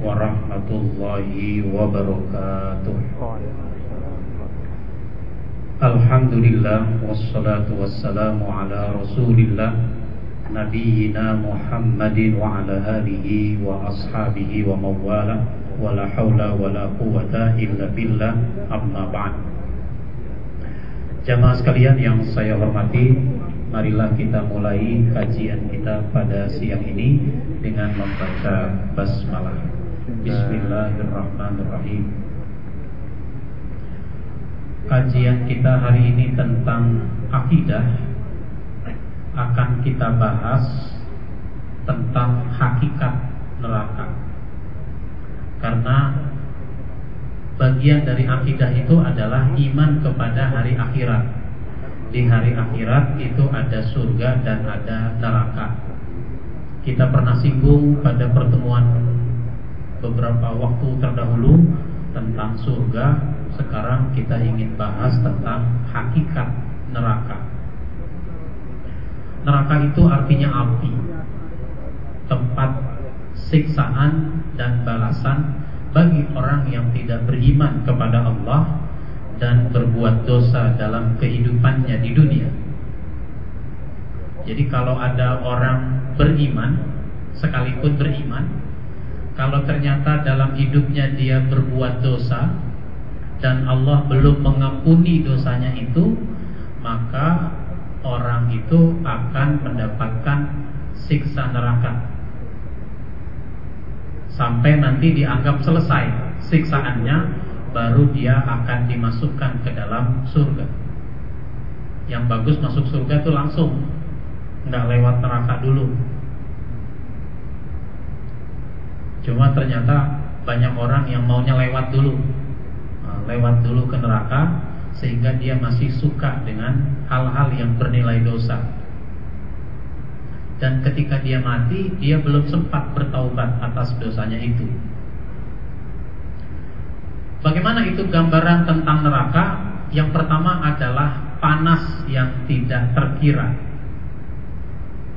Warahmatullahi wabarakatuh. Alhamdulillah Wassalatu wassalamu ala rasulillah Nabiina Muhammadin wa ala alihi wa ashabihi wa mawala Wa la hawla wa la quwata illa billah. Amma ba'd. Jamaah sekalian yang saya hormati Marilah kita mulai kajian kita pada siang ini dengan membaca basmalah. Bismillahirrahmanirrahim. Kajian kita hari ini tentang akidah akan kita bahas tentang hakikat neraka. Karena bagian dari akidah itu adalah iman kepada hari akhirat di hari akhirat itu ada surga dan ada neraka. Kita pernah singgung pada pertemuan beberapa waktu terdahulu tentang surga. Sekarang kita ingin bahas tentang hakikat neraka. Neraka itu artinya api, tempat siksaan dan balasan bagi orang yang tidak beriman kepada Allah dan berbuat dosa dalam kehidupannya di dunia. Jadi kalau ada orang beriman, sekalipun beriman, kalau ternyata dalam hidupnya dia berbuat dosa dan Allah belum mengampuni dosanya itu, maka orang itu akan mendapatkan siksa neraka. Sampai nanti dianggap selesai siksaannya baru dia akan dimasukkan ke dalam surga. Yang bagus masuk surga itu langsung, nggak lewat neraka dulu. Cuma ternyata banyak orang yang maunya lewat dulu, nah, lewat dulu ke neraka, sehingga dia masih suka dengan hal-hal yang bernilai dosa. Dan ketika dia mati, dia belum sempat bertaubat atas dosanya itu. Bagaimana itu gambaran tentang neraka? Yang pertama adalah panas yang tidak terkira.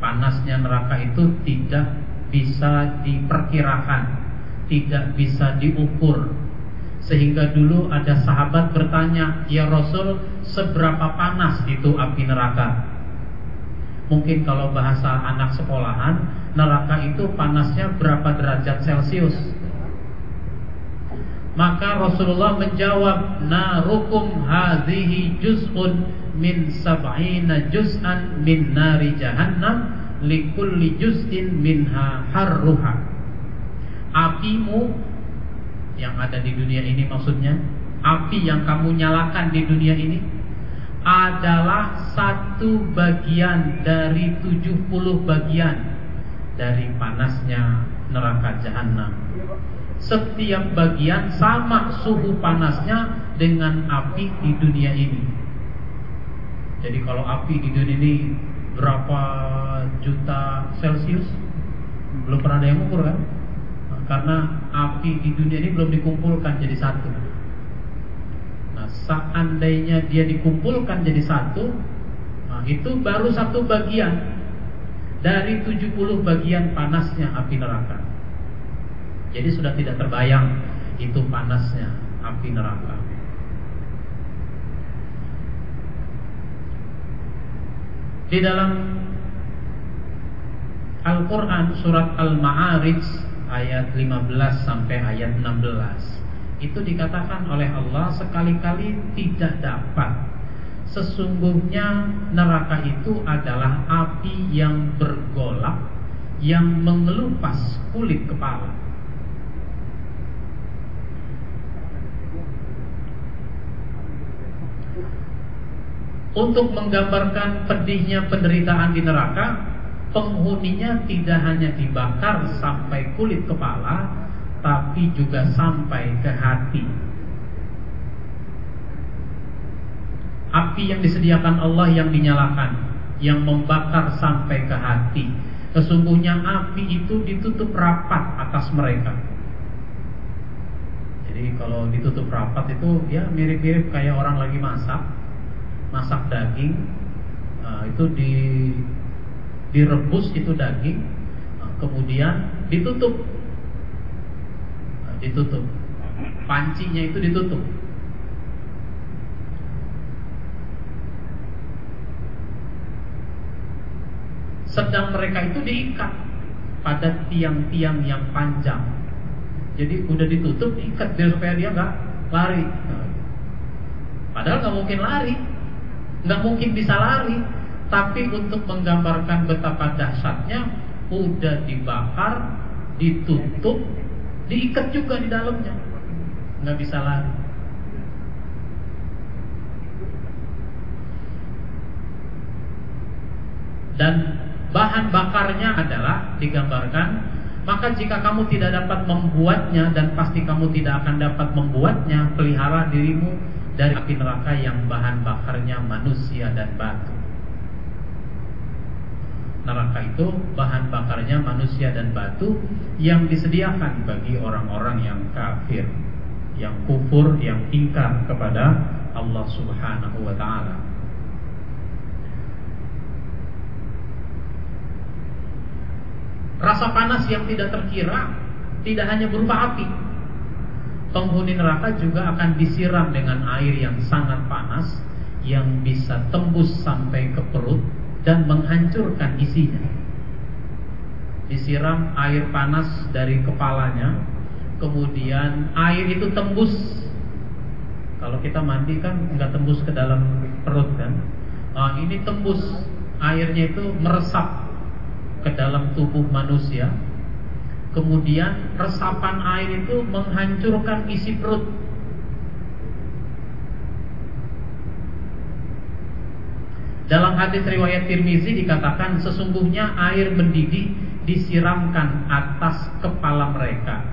Panasnya neraka itu tidak bisa diperkirakan, tidak bisa diukur. Sehingga dulu ada sahabat bertanya, "Ya Rasul, seberapa panas itu api neraka?" Mungkin kalau bahasa anak sekolahan, neraka itu panasnya berapa derajat Celcius? Maka Rasulullah menjawab Narukum hadhihi juz'un min sab'ina juz'an min nari jahannam Likulli juz'in minha harruha Apimu yang ada di dunia ini maksudnya Api yang kamu nyalakan di dunia ini Adalah satu bagian dari 70 bagian Dari panasnya neraka jahannam setiap bagian sama suhu panasnya dengan api di dunia ini. Jadi kalau api di dunia ini berapa juta Celcius? Belum pernah ada yang ukur kan? karena api di dunia ini belum dikumpulkan jadi satu. Nah, seandainya dia dikumpulkan jadi satu, nah itu baru satu bagian dari 70 bagian panasnya api neraka. Jadi sudah tidak terbayang itu panasnya api neraka. Di dalam Al-Quran surat Al-Ma'arij ayat 15 sampai ayat 16 Itu dikatakan oleh Allah sekali-kali tidak dapat. Sesungguhnya neraka itu adalah api yang bergolak Yang mengelupas kulit kepala Untuk menggambarkan pedihnya penderitaan di neraka Penghuninya tidak hanya dibakar sampai kulit kepala Tapi juga sampai ke hati. Api yang disediakan Allah yang dinyalakan Yang membakar sampai ke hati. Sesungguhnya api itu ditutup rapat atas mereka. Jadi kalau ditutup rapat itu ya mirip-mirip kayak orang lagi masak masak daging uh, itu di direbus itu daging uh, kemudian ditutup ditutup. Pancinya itu ditutup. Sedang mereka itu diikat pada tiang-tiang yang panjang. Jadi udah ditutup, ikat biar supaya dia nggak lari. Padahal nggak mungkin lari, nggak mungkin bisa lari. Tapi untuk menggambarkan betapa dahsyatnya, udah dibakar, ditutup, diikat juga di dalamnya, nggak bisa lari. Dan bahan bakarnya adalah digambarkan maka jika kamu tidak dapat membuatnya dan pasti kamu tidak akan dapat membuatnya pelihara dirimu dari api neraka yang bahan bakarnya manusia dan batu neraka itu bahan bakarnya manusia dan batu yang disediakan bagi orang-orang yang kafir yang kufur yang ingkar kepada Allah Subhanahu wa taala Rasa panas yang tidak terkira tidak hanya berupa api. Penghuni neraka juga akan disiram dengan air yang sangat panas yang bisa tembus sampai ke perut dan menghancurkan isinya. Disiram air panas dari kepalanya, kemudian air itu tembus. Kalau kita mandi kan nggak tembus ke dalam perut kan? Nah, ini tembus airnya itu meresap ke dalam tubuh manusia Kemudian resapan air itu menghancurkan isi perut Dalam hadis riwayat Tirmizi dikatakan sesungguhnya air mendidih disiramkan atas kepala mereka.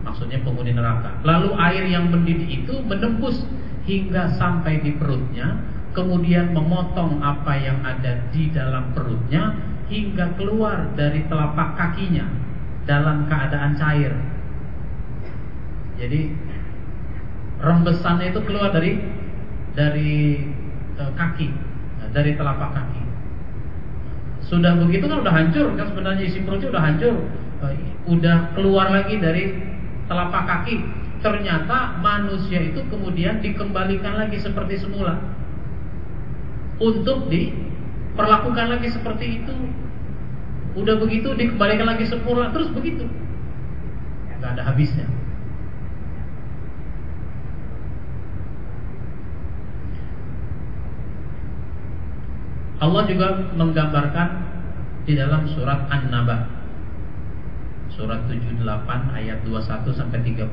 Maksudnya penghuni neraka. Lalu air yang mendidih itu menembus hingga sampai di perutnya kemudian memotong apa yang ada di dalam perutnya hingga keluar dari telapak kakinya dalam keadaan cair. Jadi rembesannya itu keluar dari dari e, kaki, dari telapak kaki. Sudah begitu kan udah hancur kan sebenarnya isi perutnya udah hancur, e, udah keluar lagi dari telapak kaki. Ternyata manusia itu kemudian dikembalikan lagi seperti semula untuk diperlakukan lagi seperti itu. Udah begitu dikembalikan lagi sempurna terus begitu. Gak ada habisnya. Allah juga menggambarkan di dalam surat An-Naba surat 78 ayat 21 sampai 30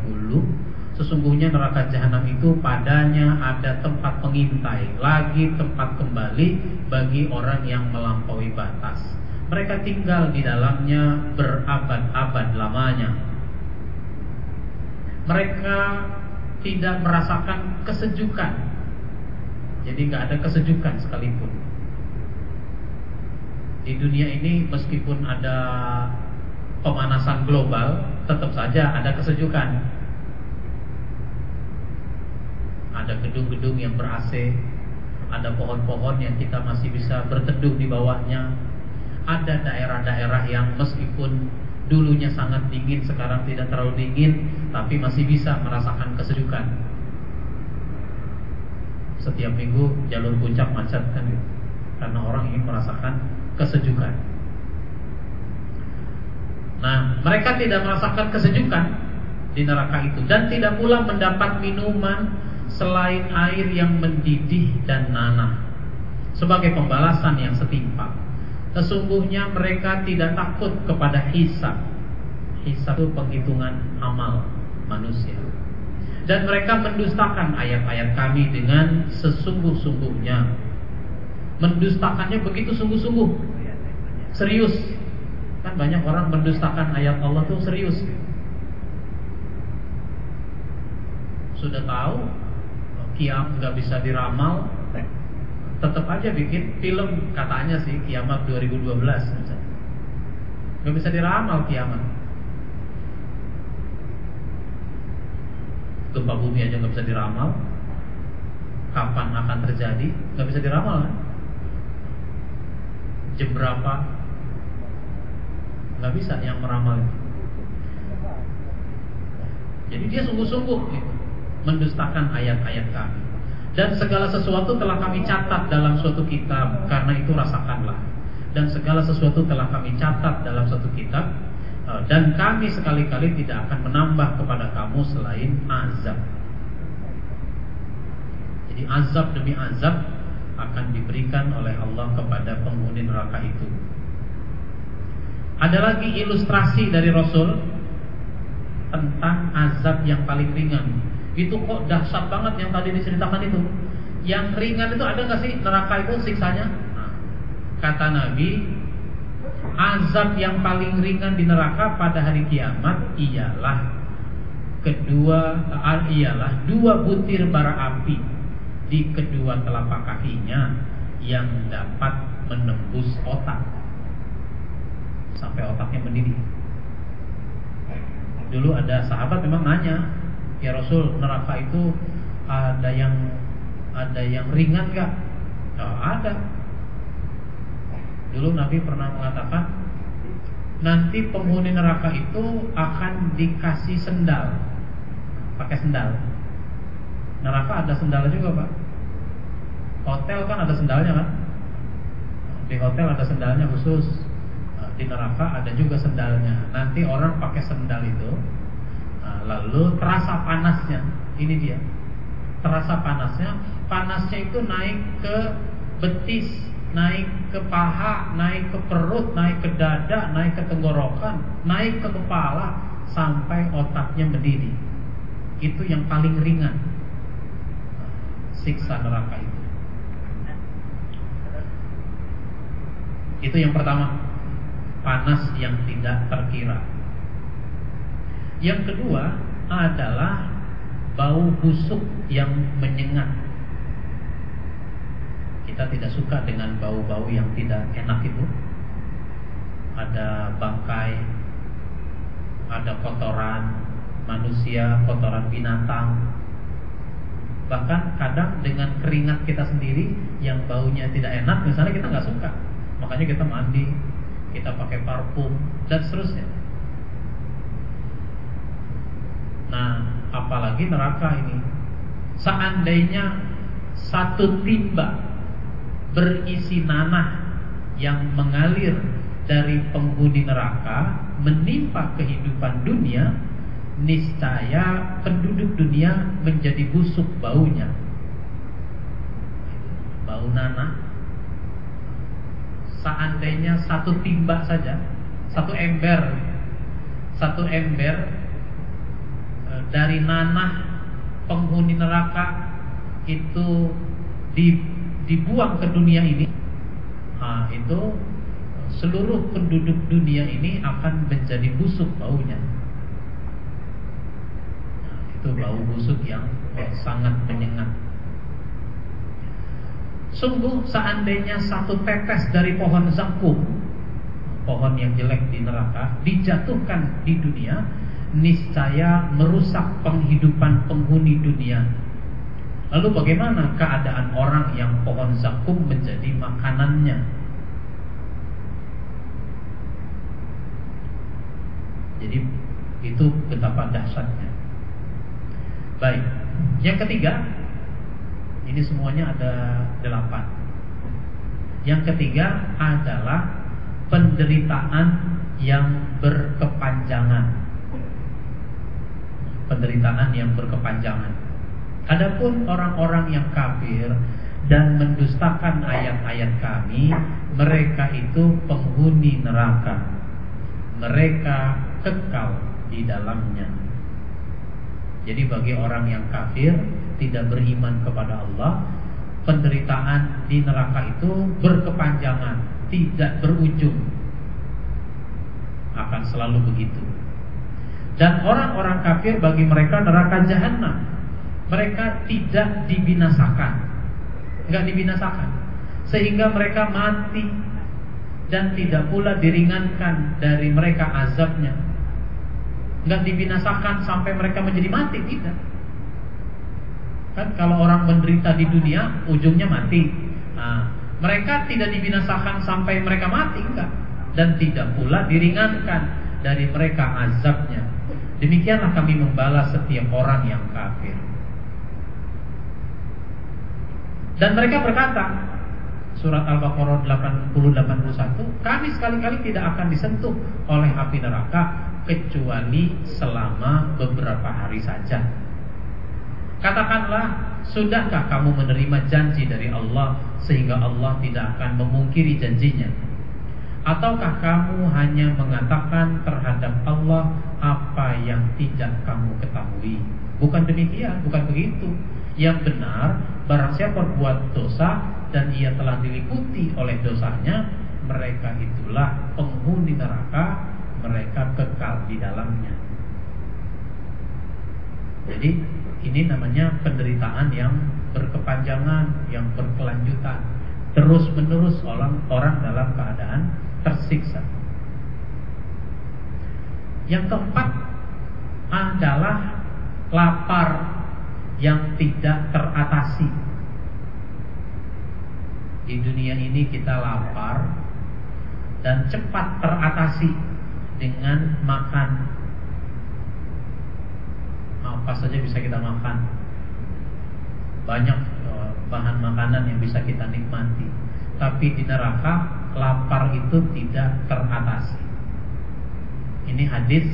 Sesungguhnya neraka jahanam itu padanya ada tempat pengintai Lagi tempat kembali bagi orang yang melampaui batas. Mereka tinggal di dalamnya berabad-abad lamanya. Mereka tidak merasakan kesejukan. Jadi nggak ada kesejukan sekalipun. Di dunia ini meskipun ada pemanasan global Tetap saja ada kesejukan ada gedung-gedung yang ber AC, ada pohon-pohon yang kita masih bisa berteduh di bawahnya. Ada daerah-daerah yang meskipun dulunya sangat dingin, sekarang tidak terlalu dingin, tapi masih bisa merasakan kesejukan. Setiap minggu jalur puncak macet kan karena orang ingin merasakan kesejukan. Nah, mereka tidak merasakan kesejukan di neraka itu dan tidak pula mendapat minuman selain air yang mendidih dan nanah sebagai pembalasan yang setimpal. Sesungguhnya mereka tidak takut kepada hisab. Hisab itu penghitungan amal manusia. Dan mereka mendustakan ayat-ayat kami dengan sesungguh-sungguhnya. Mendustakannya begitu sungguh-sungguh. Serius. Kan banyak orang mendustakan ayat Allah itu serius. Sudah tahu kiam nggak bisa diramal tetap aja bikin film katanya sih kiamat 2012 nggak bisa diramal kiamat. Gempa bumi aja nggak bisa diramal. Kapan akan terjadi? Nggak bisa diramal kan? jam berapa? Nggak bisa yang meramal Jadi dia sungguh-sungguh gitu, mendustakan ayat-ayat kami. Dan segala sesuatu telah kami catat dalam suatu kitab Karena itu rasakanlah. Dan segala sesuatu telah kami catat dalam suatu kitab eh, Dan kami sekali-kali tidak akan menambah kepada kamu selain azab. Jadi azab demi azab akan diberikan oleh Allah kepada penghuni neraka itu. Ada lagi ilustrasi dari Rasul Tentang azab yang paling ringan itu kok dahsyat banget yang tadi diceritakan itu. Yang ringan itu ada nggak sih neraka itu siksanya? Kata Nabi, azab yang paling ringan di neraka pada hari kiamat ialah kedua ialah dua butir bara api di kedua telapak kakinya yang dapat menembus otak sampai otaknya mendidih. Dulu ada sahabat memang nanya, Ya Rasul, neraka itu ada yang ada yang ringan nggak? Oh, ada. Dulu Nabi pernah mengatakan nanti penghuni neraka itu akan dikasih sendal, pakai sendal. Neraka ada sendal juga pak. Hotel kan ada sendalnya kan? Di hotel ada sendalnya khusus. Di neraka ada juga sendalnya. Nanti orang pakai sendal itu lalu terasa panasnya. Ini dia. Terasa panasnya. Panasnya itu naik ke betis, naik ke paha, naik ke perut, naik ke dada, naik ke tenggorokan, naik ke kepala sampai otaknya mendidih. Itu yang paling ringan. Siksa neraka itu. Itu yang pertama. Panas yang tidak terkira. Yang kedua adalah bau busuk yang menyengat. Kita tidak suka dengan bau-bau yang tidak enak itu. Ada bangkai, ada kotoran manusia, kotoran binatang. Bahkan kadang dengan keringat kita sendiri yang baunya tidak enak, misalnya kita nggak suka, makanya kita mandi, kita pakai parfum dan seterusnya. Nah, apalagi neraka ini. Seandainya satu timba berisi nanah yang mengalir dari penghuni neraka menimpa kehidupan dunia, niscaya penduduk dunia menjadi busuk baunya. Bau nanah. Seandainya satu timba saja, satu ember, satu ember dari nanah penghuni neraka itu dibuang ke dunia ini, nah, itu seluruh penduduk dunia ini akan menjadi busuk baunya. Nah, itu bau busuk yang sangat menyengat. Sungguh seandainya satu tetes dari pohon zakum Pohon yang jelek di neraka Dijatuhkan di dunia niscaya merusak penghidupan penghuni dunia. Lalu bagaimana keadaan orang yang pohon zakum menjadi makanannya? Jadi itu betapa dahsyatnya. Baik, yang ketiga ini semuanya ada delapan. Yang ketiga adalah penderitaan yang berkepanjangan penderitaan yang berkepanjangan. Adapun orang-orang yang kafir dan mendustakan ayat-ayat kami, mereka itu penghuni neraka. Mereka kekal di dalamnya. Jadi bagi orang yang kafir tidak beriman kepada Allah, penderitaan di neraka itu berkepanjangan, tidak berujung. Akan selalu begitu. Dan orang-orang kafir bagi mereka neraka jahanam. Mereka tidak dibinasakan. Enggak dibinasakan. Sehingga mereka mati dan tidak pula diringankan dari mereka azabnya. Enggak dibinasakan sampai mereka menjadi mati, tidak. Kan kalau orang menderita di dunia ujungnya mati. Nah, mereka tidak dibinasakan sampai mereka mati enggak dan tidak pula diringankan dari mereka azabnya Demikianlah kami membalas setiap orang yang kafir. Dan mereka berkata, surat Al-Baqarah 80-81, kami sekali-kali tidak akan disentuh oleh api neraka kecuali selama beberapa hari saja. Katakanlah, sudahkah kamu menerima janji dari Allah sehingga Allah tidak akan memungkiri janjinya? Ataukah kamu hanya mengatakan terhadap Allah apa yang tidak kamu ketahui? Bukan demikian, bukan begitu. Yang benar, barang siapa berbuat dosa dan ia telah diliputi oleh dosanya, mereka itulah penghuni neraka, mereka kekal di dalamnya. Jadi ini namanya penderitaan yang berkepanjangan, yang berkelanjutan, terus menerus orang orang dalam keadaan tersiksa. Yang keempat adalah lapar yang tidak teratasi. Di dunia ini kita lapar dan cepat teratasi dengan makan. Apa saja bisa kita makan. Banyak eh, bahan makanan yang bisa kita nikmati. Tapi di neraka lapar itu tidak teratasi. Ini hadis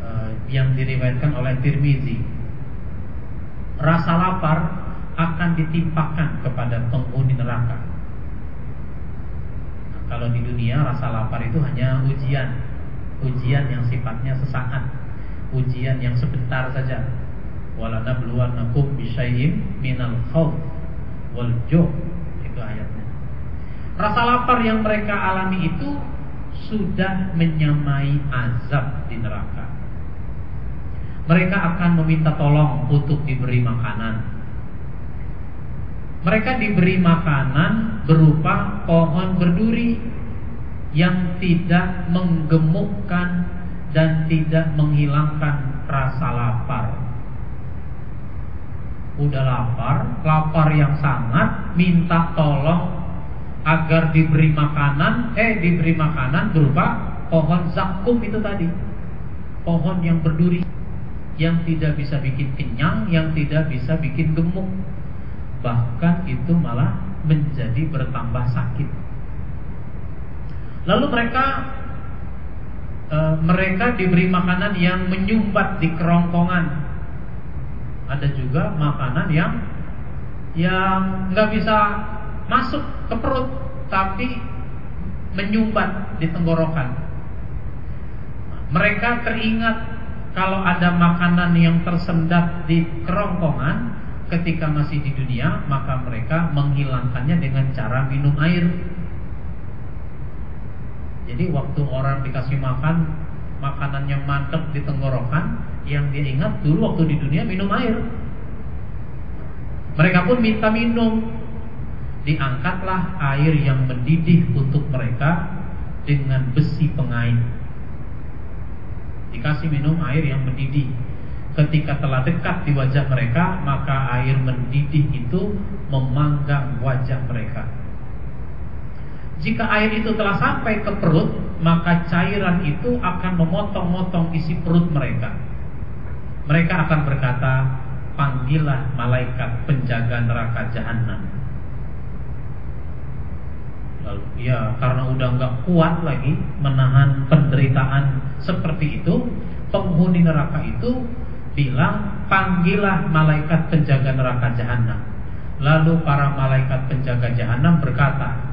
uh, yang diriwayatkan oleh Tirmizi. Rasa lapar akan ditimpakan kepada penghuni neraka. Nah, kalau di dunia rasa lapar itu hanya ujian, ujian yang sifatnya sesaat, ujian yang sebentar saja. Walanabluwannakum bisyai'in minal khawf wal ju' itu ayatnya. Rasa lapar yang mereka alami itu sudah menyamai azab di neraka. Mereka akan meminta tolong untuk diberi makanan. Mereka diberi makanan berupa pohon berduri yang tidak menggemukkan dan tidak menghilangkan rasa lapar. Udah lapar, lapar yang sangat, minta tolong agar diberi makanan, eh diberi makanan berupa pohon zakum itu tadi. Pohon yang berduri yang tidak bisa bikin kenyang, yang tidak bisa bikin gemuk. Bahkan itu malah menjadi bertambah sakit. Lalu mereka e, mereka diberi makanan yang menyumbat di kerongkongan. Ada juga makanan yang yang nggak bisa masuk ke perut tapi menyumbat di tenggorokan. Mereka teringat kalau ada makanan yang tersendat di kerongkongan ketika masih di dunia, maka mereka menghilangkannya dengan cara minum air. Jadi waktu orang dikasih makan, makanannya mantep di tenggorokan, yang dia ingat dulu waktu di dunia minum air. Mereka pun minta minum, diangkatlah air yang mendidih untuk mereka dengan besi pengait. Dikasih minum air yang mendidih. Ketika telah dekat di wajah mereka, maka air mendidih itu memanggang wajah mereka. Jika air itu telah sampai ke perut, maka cairan itu akan memotong-motong isi perut mereka. Mereka akan berkata, "Panggillah malaikat penjaga neraka jahanam." Ya karena udah nggak kuat lagi menahan penderitaan seperti itu, penghuni neraka itu bilang panggillah malaikat penjaga neraka jahanam. Lalu para malaikat penjaga jahanam berkata,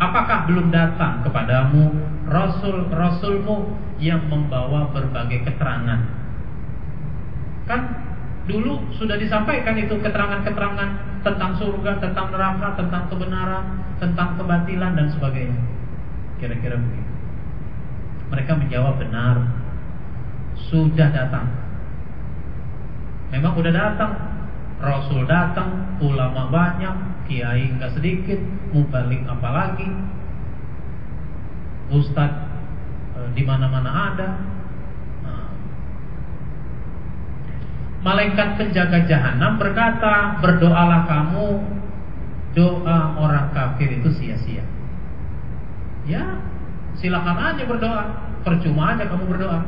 Apakah belum datang kepadamu Rasul-Rasulmu yang membawa berbagai keterangan Kan dulu sudah disampaikan itu keterangan-keterangan tentang surga, tentang neraka, tentang kebenaran, tentang kebatilan dan sebagainya. Kira-kira begitu. Mereka menjawab benar. Sudah datang. Memang sudah datang. Rasul datang, ulama banyak, kiai enggak sedikit, mubalik apalagi. Ustadz e, di mana-mana ada, malaikat penjaga jahanam berkata, "Berdoalah kamu, doa orang kafir itu sia-sia." Ya, silakan aja berdoa, percuma aja kamu berdoa.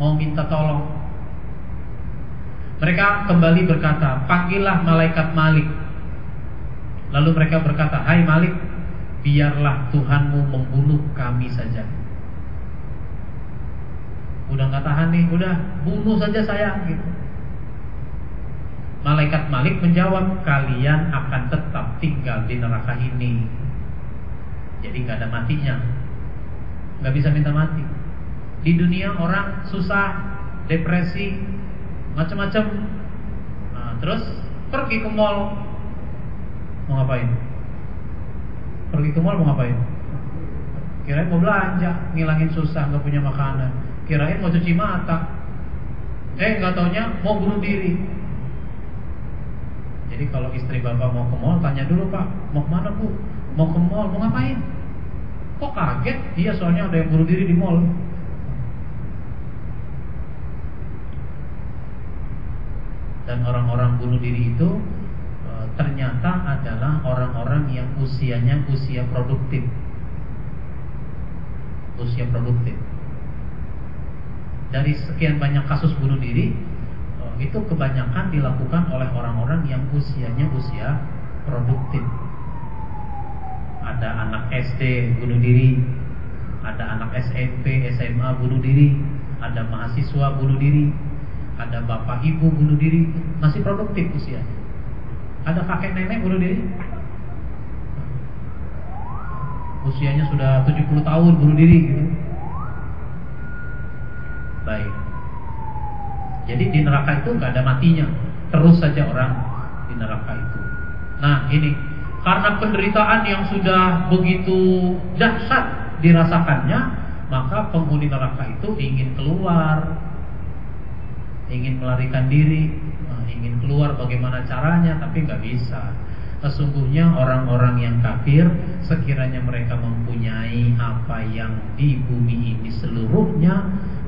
mau minta tolong. Mereka kembali berkata, panggillah malaikat Malik. Lalu mereka berkata, hai Malik, biarlah Tuhanmu membunuh kami saja. Udah nggak tahan nih, udah bunuh saja saya gitu. Malaikat Malik menjawab, kalian akan tetap tinggal di neraka ini. Jadi nggak ada matinya, nggak bisa minta mati. Di dunia orang susah, depresi, macam-macam. Nah, terus pergi ke mall, mau ngapain? Pergi ke mall mau ngapain? Kirain mau belanja, ngilangin susah, nggak punya makanan. Kirain mau cuci mata. Eh nggak taunya mau bunuh diri. Jadi kalau istri bapak mau ke mall tanya dulu pak, mau ke mana bu? Mau ke mall, mau ngapain? Kok kaget? Iya soalnya ada yang bunuh diri di mall. Dan orang-orang bunuh diri itu e, ternyata adalah orang-orang yang usianya usia produktif. Usia produktif. Dari sekian banyak kasus bunuh diri, itu kebanyakan dilakukan oleh orang-orang yang usianya usia produktif. Ada anak SD bunuh diri, ada anak SMP, SMA bunuh diri, ada mahasiswa bunuh diri, ada bapak ibu bunuh diri, masih produktif usia. Ada kakek nenek bunuh diri, usianya sudah 70 tahun bunuh diri gitu. Baik. Jadi di neraka itu nggak ada matinya, terus saja orang di neraka itu. Nah ini karena penderitaan yang sudah begitu dahsyat dirasakannya, maka penghuni neraka itu ingin keluar, ingin melarikan diri, nah, ingin keluar bagaimana caranya, tapi nggak bisa. Sesungguhnya orang-orang yang kafir sekiranya mereka mempunyai apa yang di bumi ini seluruhnya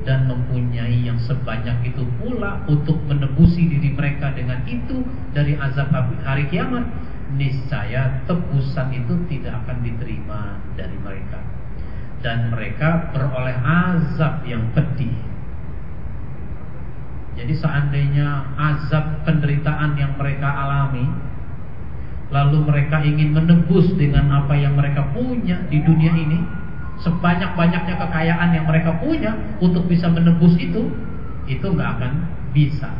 dan mempunyai yang sebanyak itu pula untuk menebusi diri mereka dengan itu dari azab hari kiamat niscaya tebusan itu tidak akan diterima dari mereka. Dan mereka beroleh azab yang pedih. Jadi seandainya azab penderitaan yang mereka alami lalu mereka ingin menebus dengan apa yang mereka punya di dunia ini sebanyak-banyaknya kekayaan yang mereka punya untuk bisa menebus itu, itu nggak akan bisa.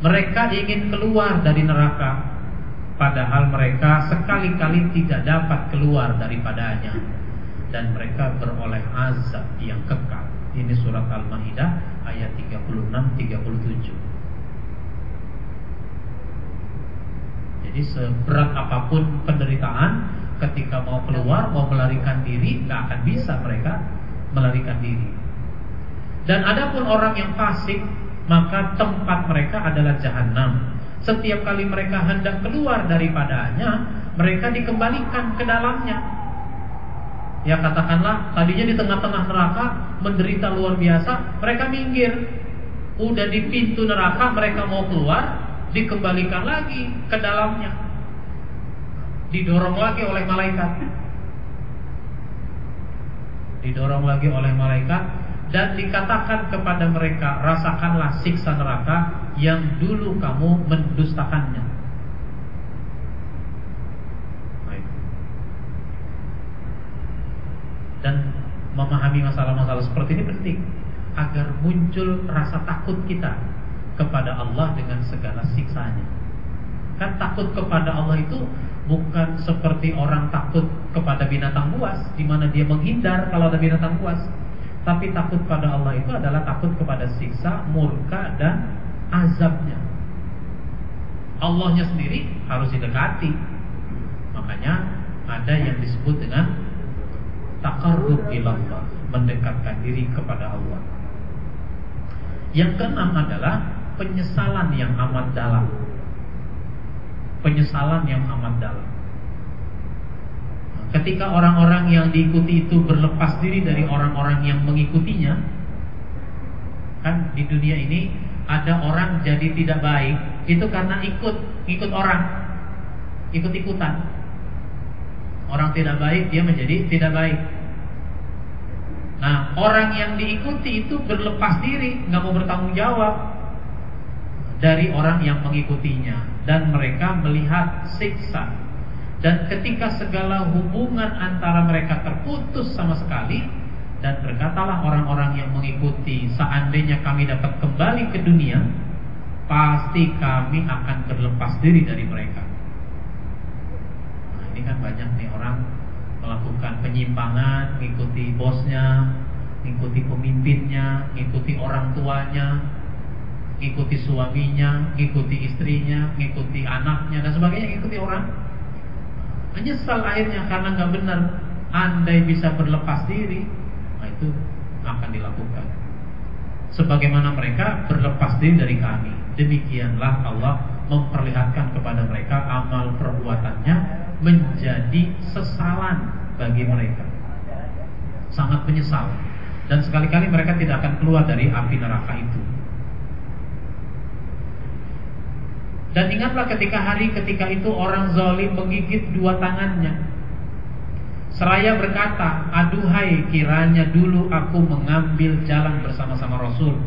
Mereka ingin keluar dari neraka, padahal mereka sekali-kali tidak dapat keluar daripadanya, dan mereka beroleh azab yang kekal. Ini surat Al-Maidah ayat 36-37. Jadi seberat apa pun keluar, mau melarikan diri, nggak akan bisa mereka melarikan diri. Dan adapun orang yang fasik, maka tempat mereka adalah jahanam. Setiap kali mereka hendak keluar daripadanya, mereka dikembalikan ke dalamnya. Ya katakanlah tadinya di tengah-tengah neraka menderita luar biasa, mereka minggir. Udah di pintu neraka mereka mau keluar, dikembalikan lagi ke dalamnya didorong lagi oleh malaikat. Didorong lagi oleh malaikat dan dikatakan kepada mereka rasakanlah siksa neraka yang dulu kamu mendustakannya. Dan memahami masalah-masalah seperti ini penting agar muncul rasa takut kita kepada Allah dengan segala siksanya. Kan takut kepada Allah itu bukan seperti orang takut kepada binatang buas di mana dia menghindar kalau ada binatang buas. Tapi takut pada Allah itu adalah takut kepada siksa, murka dan azabnya. Allahnya sendiri harus didekati. Makanya ada yang disebut dengan takarrub ilallah mendekatkan diri kepada Allah. Yang keenam adalah penyesalan yang amat dalam penyesalan yang amat dalam. Ketika orang-orang yang diikuti itu berlepas diri dari orang-orang yang mengikutinya, kan di dunia ini ada orang jadi tidak baik itu karena ikut ikut orang, ikut ikutan. Orang tidak baik dia menjadi tidak baik. Nah, orang yang diikuti itu berlepas diri, nggak mau bertanggung jawab dari orang yang mengikutinya dan mereka melihat siksa. Dan ketika segala hubungan antara mereka terputus sama sekali dan berkatalah orang-orang yang mengikuti, seandainya kami dapat kembali ke dunia, pasti kami akan berlepas diri dari mereka. Nah, ini kan banyak nih orang melakukan penyimpangan, mengikuti bosnya, mengikuti pemimpinnya, mengikuti orang tuanya, mengikuti suaminya, mengikuti istrinya, mengikuti anaknya dan sebagainya, mengikuti orang. Menyesal akhirnya karena nggak benar. Andai bisa berlepas diri, nah itu akan dilakukan. Sebagaimana mereka berlepas diri dari kami, demikianlah Allah memperlihatkan kepada mereka amal perbuatannya menjadi sesalan bagi mereka. Sangat menyesal. Dan sekali-kali mereka tidak akan keluar dari api neraka itu. Dan ingatlah ketika hari ketika itu orang zalim menggigit dua tangannya. Seraya berkata, aduhai kiranya dulu aku mengambil jalan bersama-sama Rasul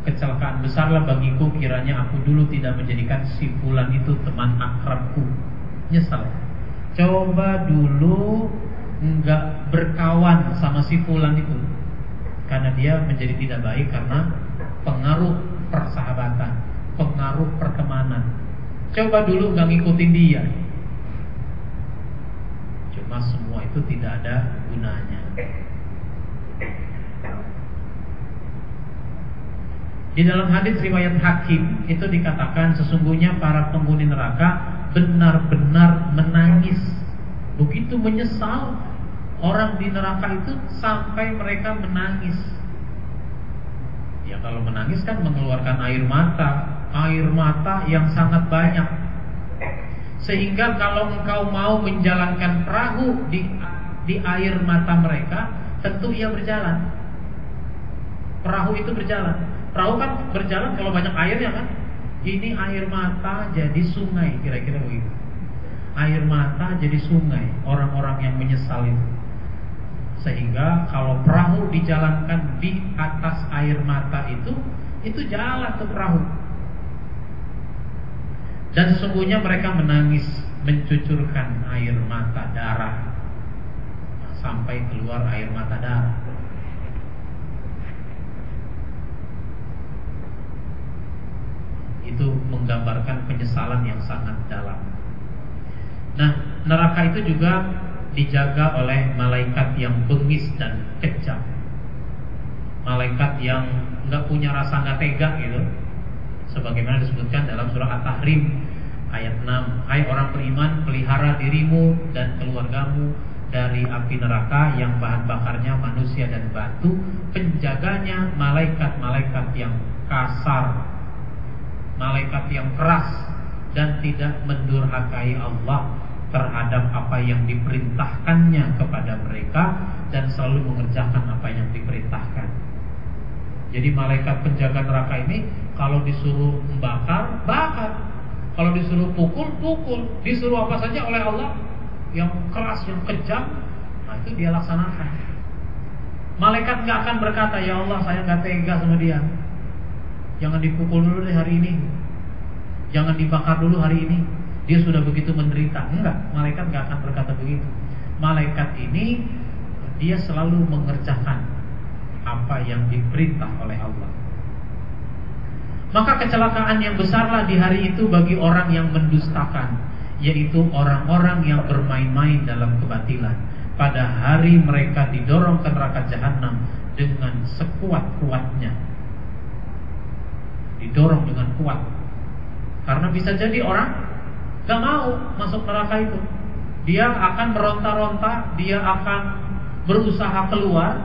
kecelakaan besarlah bagiku kiranya aku dulu tidak menjadikan si fulan itu teman akrabku. Nyesal. Coba dulu enggak berkawan sama si fulan itu. Karena dia menjadi tidak baik karena pengaruh persahabatan, pengaruh pertemanan. Coba dulu enggak ngikutin dia. Cuma semua itu tidak ada gunanya. Di dalam hadis riwayat Hakim itu dikatakan sesungguhnya para penghuni neraka benar-benar menangis. Begitu menyesal orang di neraka itu sampai mereka menangis. Ya kalau menangis kan mengeluarkan air mata, air mata yang sangat banyak. Sehingga kalau engkau mau menjalankan perahu di di air mata mereka, tentu ia berjalan. Perahu itu berjalan. Perahu kan berjalan kalau banyak airnya kan. Ini air mata jadi sungai kira-kira begitu. Air mata jadi sungai orang-orang yang menyesal itu. Sehingga kalau perahu dijalankan di atas air mata itu, itu jalan tuh perahu. Dan sesungguhnya mereka menangis mencucurkan air mata darah sampai keluar air mata darah. itu menggambarkan penyesalan yang sangat dalam. Nah, neraka itu juga dijaga oleh malaikat yang bengis dan kejam. Malaikat yang nggak punya rasa nggak tega gitu. Sebagaimana disebutkan dalam surah At-Tahrim ayat 6. Hai orang beriman, pelihara dirimu dan keluargamu dari api neraka yang bahan bakarnya manusia dan batu, penjaganya malaikat-malaikat yang kasar malaikat yang keras dan tidak mendurhakai Allah terhadap apa yang diperintahkannya kepada mereka dan selalu mengerjakan apa yang diperintahkan. Jadi malaikat penjaga neraka ini kalau disuruh membakar, bakar. Kalau disuruh pukul, pukul. Disuruh apa saja oleh Allah yang keras, yang kejam, nah itu dia laksanakan. Malaikat nggak akan berkata, ya Allah saya nggak tega sama dia. Jangan dipukul dulu deh hari ini. Jangan dibakar dulu hari ini. Dia sudah begitu menderita. Enggak, malaikat enggak akan berkata begitu. Malaikat ini dia selalu mengerjakan apa yang diperintah oleh Allah. Maka kecelakaan yang besarlah di hari itu bagi orang yang mendustakan, yaitu orang-orang yang bermain-main dalam kebatilan. Pada hari mereka didorong ke neraka jahanam dengan sekuat-kuatnya didorong dengan kuat. Karena bisa jadi orang gak mau masuk neraka itu. Dia akan meronta-ronta, dia akan berusaha keluar,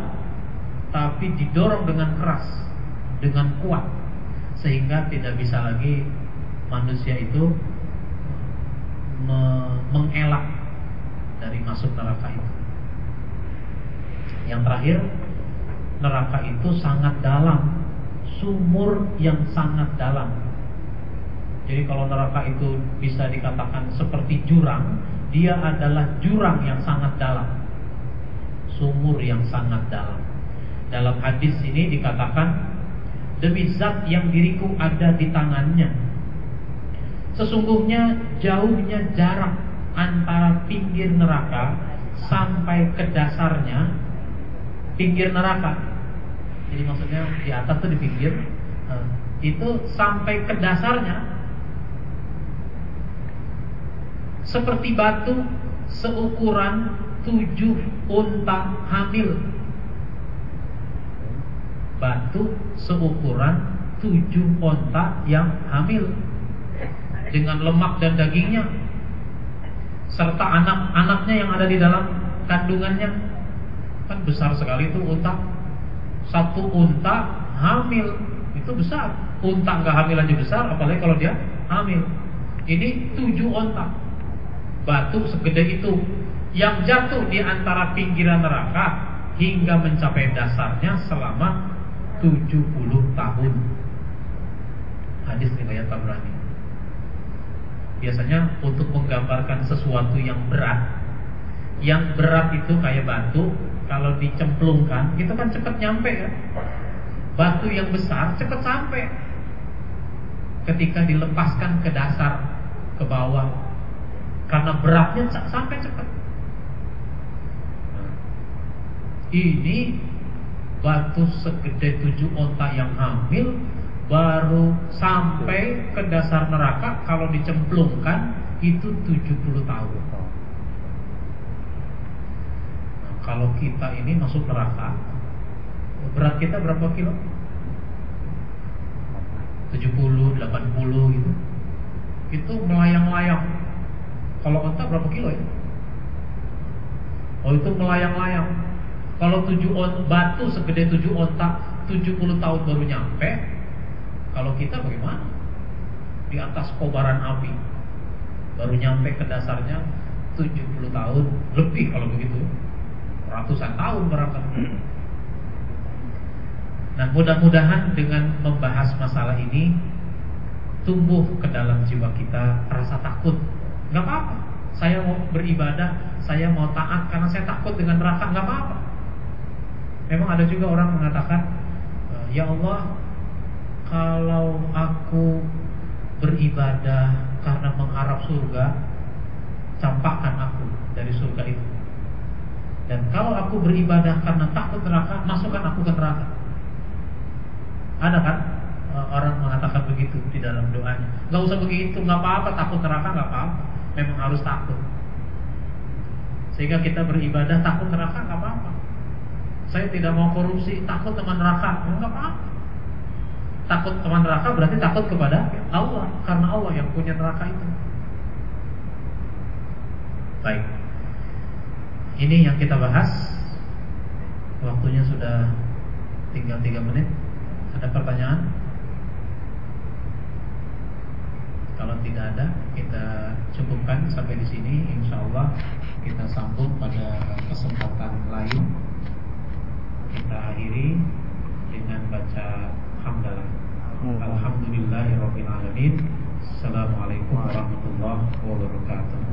tapi didorong dengan keras, dengan kuat, sehingga tidak bisa lagi manusia itu mengelak dari masuk neraka itu. Yang terakhir, neraka itu sangat dalam sumur yang sangat dalam. Jadi kalau neraka itu bisa dikatakan seperti jurang, dia adalah jurang yang sangat dalam. Sumur yang sangat dalam. Dalam hadis ini dikatakan Demi zat yang diriku ada di tangannya Sesungguhnya jauhnya jarak antara pinggir neraka sampai ke dasarnya pinggir neraka. Jadi maksudnya di atas tuh di pinggir eh, itu sampai ke dasarnya seperti batu seukuran tujuh unta hamil. Batu seukuran tujuh unta yang hamil. Dengan lemak dan dagingnya. Serta anak-anaknya yang ada di dalam kandungannya. Kan besar sekali itu unta. Satu unta hamil. Itu besar. Unta nggak hamil aja besar apalagi kalau dia hamil. Ini tujuh unta batu segede itu. Yang jatuh di antara pinggiran neraka hingga mencapai dasarnya selama 70 tahun. Hadis riwayat Tabrani. Biasanya untuk menggambarkan sesuatu yang berat yang berat itu kayak batu kalau dicemplungkan itu kan cepat nyampe kan batu yang besar cepat sampai. Ketika dilepaskan ke dasar ke bawah karena beratnya sampai cepat nah, ini batu segede tujuh otak yang hamil baru sampai ke dasar neraka kalau dicemplungkan itu 70 tahun. Nah, kalau kita ini masuk neraka, berat kita berapa kilo? 70, 80 gitu. Itu melayang-layang. Kalau onta berapa kilo ya? Oh itu melayang-layang. Kalau tujuh on, batu segede tujuh ontak 70 tahun baru nyampe, kalau kita bagaimana? Di atas kobaran api. Baru nyampe ke dasarnya 70 tahun Lebih kalau begitu. Ratusan tahun barangkali. Nah mudah-mudahan dengan membahas masalah ini Tumbuh ke dalam jiwa kita rasa takut. Gak apa-apa. Saya mau beribadah Saya mau taat karena saya takut dengan neraka. Gak apa-apa Memang ada juga orang mengatakan Ya Allah kalau aku beribadah karena mengharap surga, campakkan aku dari surga itu. Dan kalau aku beribadah karena takut neraka, masukkan aku ke neraka. Ada kan e, orang mengatakan begitu di dalam doanya. Gak usah begitu, gak apa-apa takut neraka gak apa-apa. Memang harus takut. Sehingga kita beribadah takut neraka gak apa-apa. Saya tidak mau korupsi, takut dengan neraka, gak apa-apa takut teman neraka berarti takut kepada Allah karena Allah yang punya neraka itu. Baik. Ini yang kita bahas. Waktunya sudah tinggal 3 menit. Ada pertanyaan? Kalau tidak ada, kita cukupkan sampai di sini. Insya Allah kita sambung pada kesempatan lain. Kita akhiri dengan baca hamdalah. Hmm. Alhamdulillahirabbil alamin. Assalamualaikum warahmatullahi wabarakatuh.